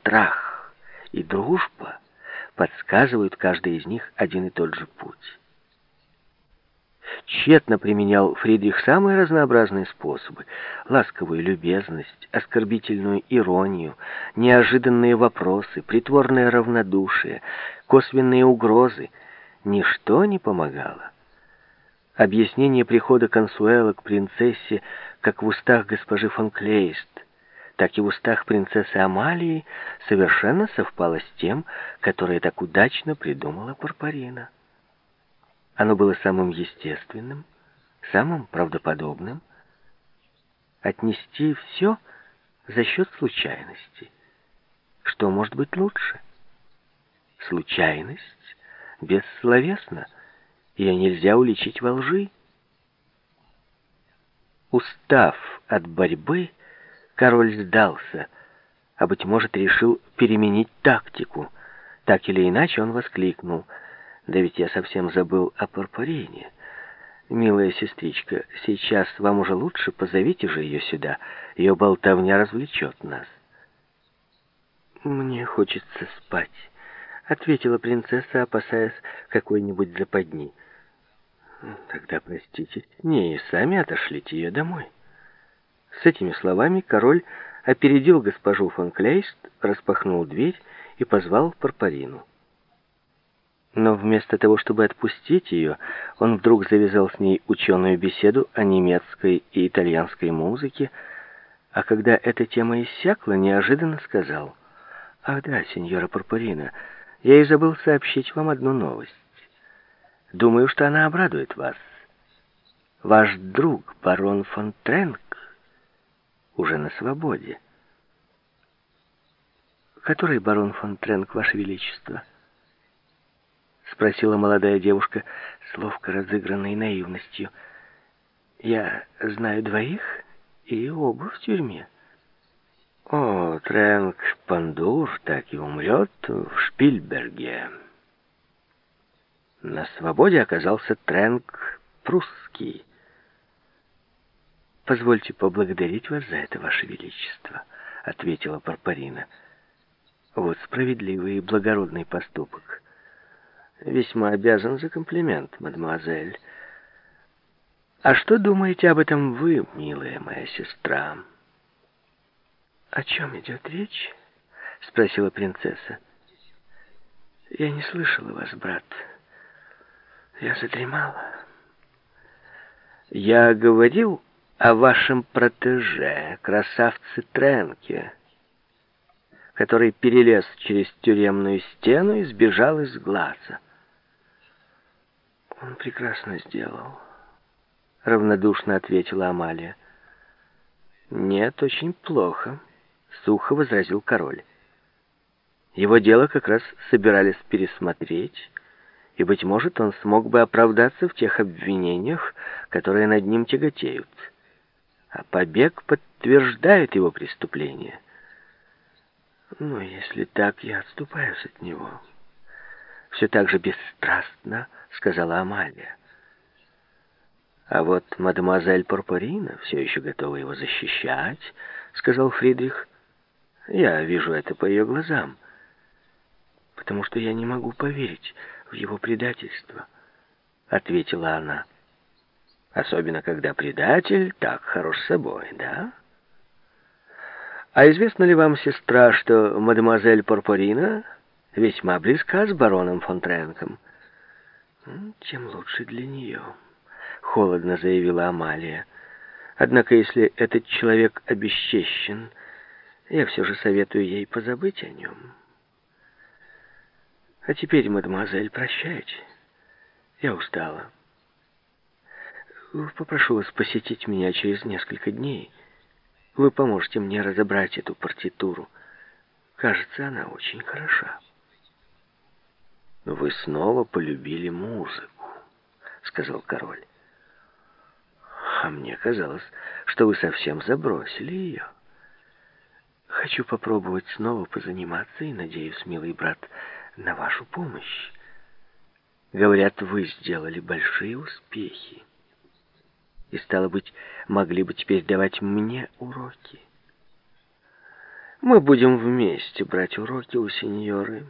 страх и дружба подсказывают каждый из них один и тот же путь. Тщетно применял Фридрих самые разнообразные способы. Ласковую любезность, оскорбительную иронию, неожиданные вопросы, притворное равнодушие, косвенные угрозы. Ничто не помогало. Объяснение прихода Консуэла к принцессе как в устах госпожи фон Клейст, так и в устах принцессы Амалии совершенно совпало с тем, которое так удачно придумала Парпарина. Оно было самым естественным, самым правдоподобным. Отнести все за счет случайности. Что может быть лучше? Случайность бессловесна, ее нельзя уличить во лжи. Устав от борьбы, король сдался, а, быть может, решил переменить тактику. Так или иначе он воскликнул — да ведь я совсем забыл о Парпарине. Милая сестричка, сейчас вам уже лучше, позовите же ее сюда. Ее болтовня развлечет нас. Мне хочется спать, ответила принцесса, опасаясь какой-нибудь западни. Тогда простите, не и сами отошлите ее домой. С этими словами король опередил госпожу фон Клейст, распахнул дверь и позвал Парпарину. Но вместо того, чтобы отпустить ее, он вдруг завязал с ней ученую беседу о немецкой и итальянской музыке, а когда эта тема иссякла, неожиданно сказал, «Ах да, сеньора Пурпурина, я и забыл сообщить вам одну новость. Думаю, что она обрадует вас. Ваш друг, барон фон Тренк, уже на свободе». «Который барон фон Тренк, ваше величество?» — спросила молодая девушка с ловко разыгранной наивностью. «Я знаю двоих, и оба в тюрьме». «О, Трэнк Пандур так и умрет в Шпильберге». На свободе оказался Трэнк Прусский. «Позвольте поблагодарить вас за это, Ваше Величество», — ответила Парпарина. «Вот справедливый и благородный поступок». Весьма обязан за комплимент, мадемуазель. А что думаете об этом вы, милая моя сестра? О чем идет речь? Спросила принцесса. Я не слышала вас, брат. Я задремала. Я говорил о вашем протеже, красавце Тренке, который перелез через тюремную стену и сбежал из глаза. «Он прекрасно сделал», — равнодушно ответила Амалия. «Нет, очень плохо», — сухо возразил король. Его дело как раз собирались пересмотреть, и, быть может, он смог бы оправдаться в тех обвинениях, которые над ним тяготеют. А побег подтверждает его преступление. Ну, если так, я отступаюсь от него. Все так же бесстрастно — сказала Амалия. «А вот мадемуазель Порпорина все еще готова его защищать», — сказал Фридрих. «Я вижу это по ее глазам, потому что я не могу поверить в его предательство», — ответила она. «Особенно, когда предатель так хорош собой, да?» «А известно ли вам, сестра, что мадемуазель Порпорина весьма близка с бароном фон Тренком?» «Тем лучше для нее», — холодно заявила Амалия. «Однако, если этот человек обесчещен, я все же советую ей позабыть о нем. А теперь, мадемуазель, прощайте. Я устала. Попрошу вас посетить меня через несколько дней. Вы поможете мне разобрать эту партитуру. Кажется, она очень хороша». «Вы снова полюбили музыку», — сказал король. «А мне казалось, что вы совсем забросили ее. Хочу попробовать снова позаниматься и надеюсь, милый брат, на вашу помощь. Говорят, вы сделали большие успехи. И, стало быть, могли бы теперь давать мне уроки. Мы будем вместе брать уроки у сеньоры.